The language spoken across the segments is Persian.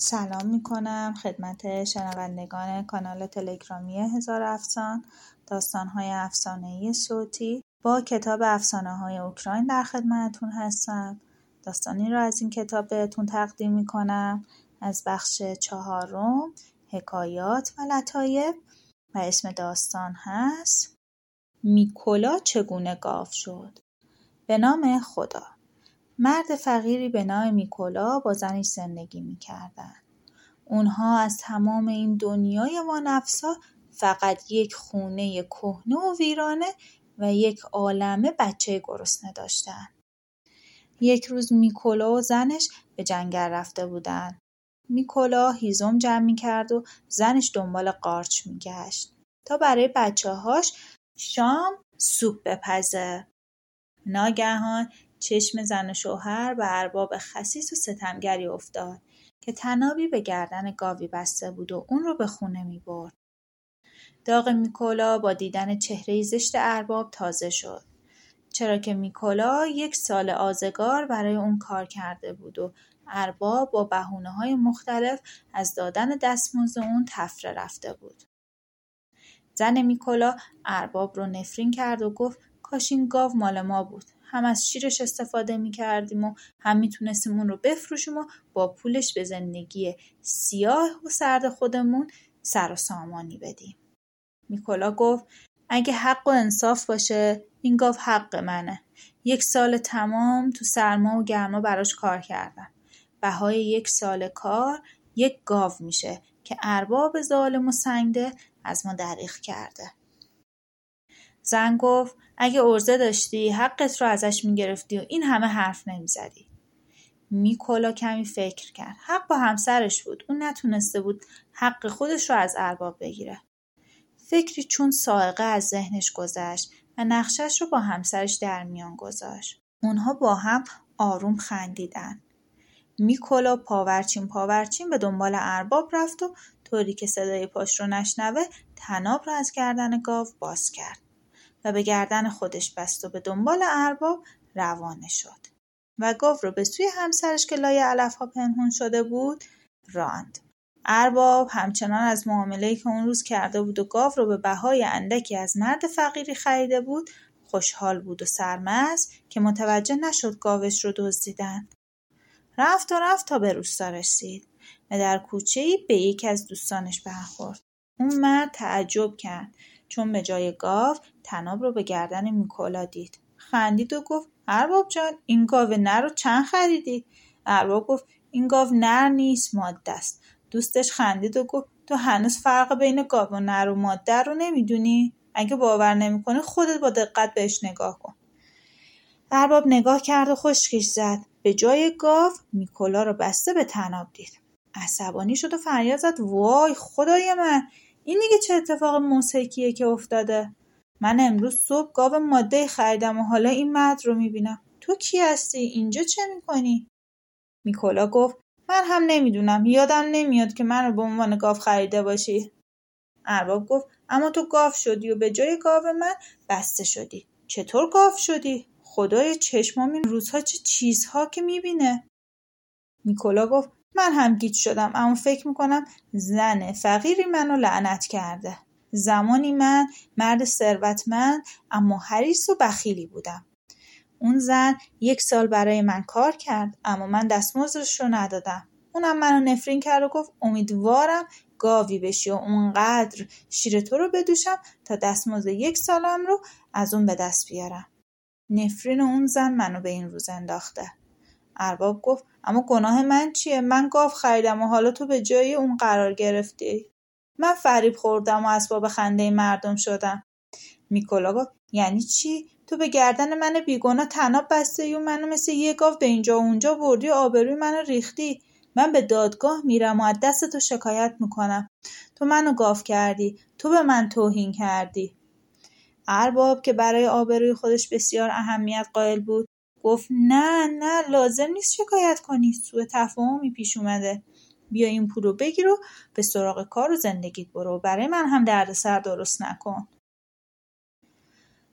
سلام می کنم خدمت شنوندگان کانال تلگرامی هزار افسان داستانهای افسانه‌ای صوتی. با کتاب افسانه های اوکراین در خدمتتون هستم. داستانی را از این کتاب بهتون تقدیم می کنم از بخش چهارم حکایات و لطایف. و اسم داستان هست میکولا چگونه گاو شد؟ به نام خدا. مرد فقیری به نام میکولا با زنش زندگی می‌کردند اونها از تمام این دنیای وانفسا فقط یک خونه کهنه و ویرانه و یک عالمه بچه گرسنه داشتن. یک روز میکولا و زنش به جنگل رفته بودن. میکولا هیزم جمع می‌کرد و زنش دنبال قارچ میگشت تا برای بچه هاش شام سوپ بپزه. ناگهان چشم زن و شوهر به ارباب خسیس و ستمگری افتاد که تنابی به گردن گاوی بسته بود و اون رو به خونه می برد. داغ میکولا با دیدن چهره زشت ارباب تازه شد. چرا که میکولا یک سال آزگار برای اون کار کرده بود و ارباب با بهونه های مختلف از دادن دستمزد اون تفره رفته بود. زن میکولا ارباب رو نفرین کرد و گفت کاش این گاو مال ما بود. هم از شیرش استفاده می‌کردیم و هم می‌تونستیم اون رو بفروشیم و با پولش به زندگی سیاه و سرد خودمون سر و سامانی بدیم. میکولا گفت اگه حق و انصاف باشه این گاو حق منه. یک سال تمام تو سرما و گرما براش کار کردم. بهای یک سال کار یک گاو میشه که ارباب ظالم و سنگده از ما دریغ کرده. زن گفت اگه ارزه داشتی حقت رو ازش می‌گرفتی و این همه حرف نمی‌زدی. میکولا کمی فکر کرد. حق با همسرش بود. اون نتونسته بود حق خودش رو از ارباب بگیره. فکری چون سائقه از ذهنش گذشت و نقشش رو با همسرش در میان گذاشت. اونها با هم آروم خندیدن. میکولا پاورچین پاورچین به دنبال ارباب رفت و طوری که صدای پاش رو نشنوه طناب را از گردن گاو باز کرد. و به گردن خودش بست و به دنبال ارباب روانه شد و گاو رو به سوی همسرش که لای علف ها پنهون شده بود راند. ارباب همچنان از معامله‌ای که اون روز کرده بود و گاو رو به بهای اندکی از مرد فقیری خریده بود خوشحال بود و سرمز که متوجه نشد گاوش رو دزدیدن. رفت و رفت تا به روستا رسید و در کوچه ای به یکی از دوستانش برخورد. اون مرد تعجب کرد چون به جای گاو تناب رو به گردن میکولا دید. خندید و گفت ارباب جان این گاو نر رو چند خریدی؟ ارباب گفت این گاو نر نیست ماده است. دوستش خندید و گفت تو هنوز فرق بین گاو و نر و ماده رو نمی‌دونی؟ اگه باور نمی‌کنی خودت با دقت بهش نگاه کن. ارباب نگاه کرد و خشکش زد. به جای گاو میکولا رو بسته به تناب دید. عصبانی شد و فریاد زد. وای خدای من! این دیگه چه اتفاق موسیقیه که افتاده. من امروز صبح گاو ماده خریدم و حالا این مرد رو می‌بینم. تو کی هستی؟ اینجا چه می‌کنی؟ میکولا گفت من هم نمی‌دونم. یادم نمیاد که من رو به عنوان گاو خریده باشی. ارباب گفت اما تو گاو شدی و به جای گاو من بسته شدی. چطور گاو شدی؟ خدای چشمام این روزها چه چیزها که می‌بینه. میکولا گفت من هم گیج شدم اما فکر می‌کنم زن فقیری منو لعنت کرده. زمانی من مرد ثروتمند اما حریص و بخیلی بودم. اون زن یک سال برای من کار کرد اما من دستمزدش رو ندادم. اونم منو نفرین کرد و گفت امیدوارم گاوی بشی و اونقدر شیر تو رو بدوشم تا دستمزد یک سالم رو از اون به دست بیارم. نفرین اون زن منو به این روز انداخته. ارباب گفت اما گناه من چیه؟ من گاو خریدم و حالا تو به جای اون قرار گرفتی. من فریب خوردم و اسباب خنده مردم شدم. میکولا گفت یعنی چی؟ تو به گردن من بیگناه تناب بسته و منو مثل یه گاو به اینجا و اونجا بردی و آبروی منو ریختی. من به دادگاه میرم و از دست تو شکایت می‌کنم. تو منو گاف کردی. تو به من توهین کردی. ارباب که برای آبروی خودش بسیار اهمیت قائل بود گفت نه نه لازم نیست شکایت کنی سوء تفاهمی پیش اومده. بیا این پول رو بگیر و به سراغ کار و زندگیت برو برای من هم دردسر درست نکن.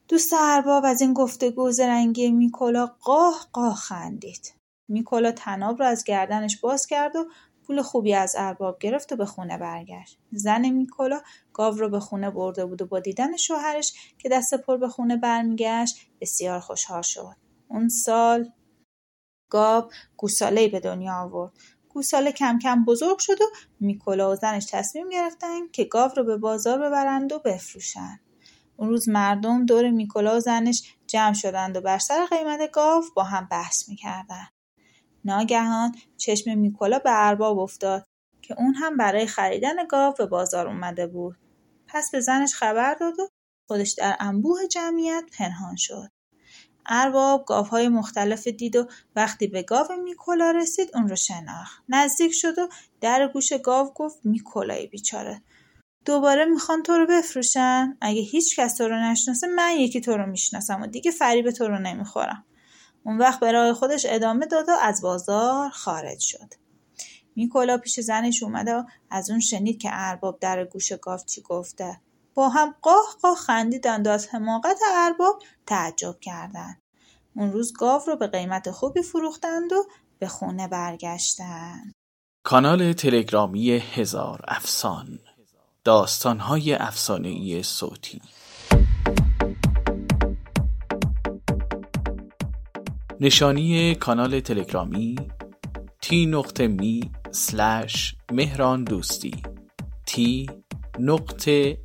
دوست ارباب از این گفتگو زرنگی میکولا قاه قاه خندید. میکولا تناب رو از گردنش باز کرد و پول خوبی از ارباب گرفت و به خونه برگشت. زن میکولا گاو رو به خونه برده بود و با دیدن شوهرش که دست پر به خونه برمیگشت بسیار خوشحال شد. اون سال گاو گوساله به دنیا آورد. گوساله کم کم بزرگ شد و میکولا و زنش تصمیم گرفتن که گاو رو به بازار ببرند و بفروشند اون روز مردم دور میکولا و زنش جمع شدند و بر سر قیمت گاو با هم بحث می‌کردند ناگهان چشم میکولا به ارباب افتاد که اون هم برای خریدن گاو به بازار اومده بود. پس به زنش خبر داد و خودش در انبوه جمعیت پنهان شد. ارباب گاوهای مختلف دید و وقتی به گاو میکولا رسید اون رو شناخت. نزدیک شد و در گوش گاو گفت میکولای بیچاره دوباره می‌خوان تو رو بفروشن؟ اگه هیچ کس تو رو نشناسه من یکی تو رو می‌شناسم و دیگه فریب تو رو نمی‌خورم. اون وقت به راه خودش ادامه داد و از بازار خارج شد. میکولا پیش زنش اومده و از اون شنید که ارباب در گوش گاو چی گفته. با هم قاه قاه خندیدند و از حماقت ارباب تعجب کردند. اون روز گاو رو به قیمت خوبی فروختند و به خونه برگشتند. کانال تلگرامی هزار افسان داستانهای افسانهای صوتی. نشانی کانال تلگرامی تی نقطه می سلش مهران دوستی تی نقطه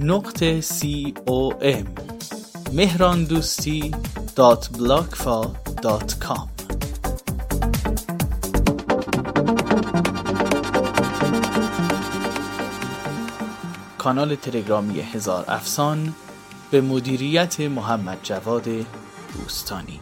نقطه c o m. مهران دوستی دات بلاکفا دات کام. کانال تلگرامی هزار افسان به مدیریت محمد جواد دوستانی.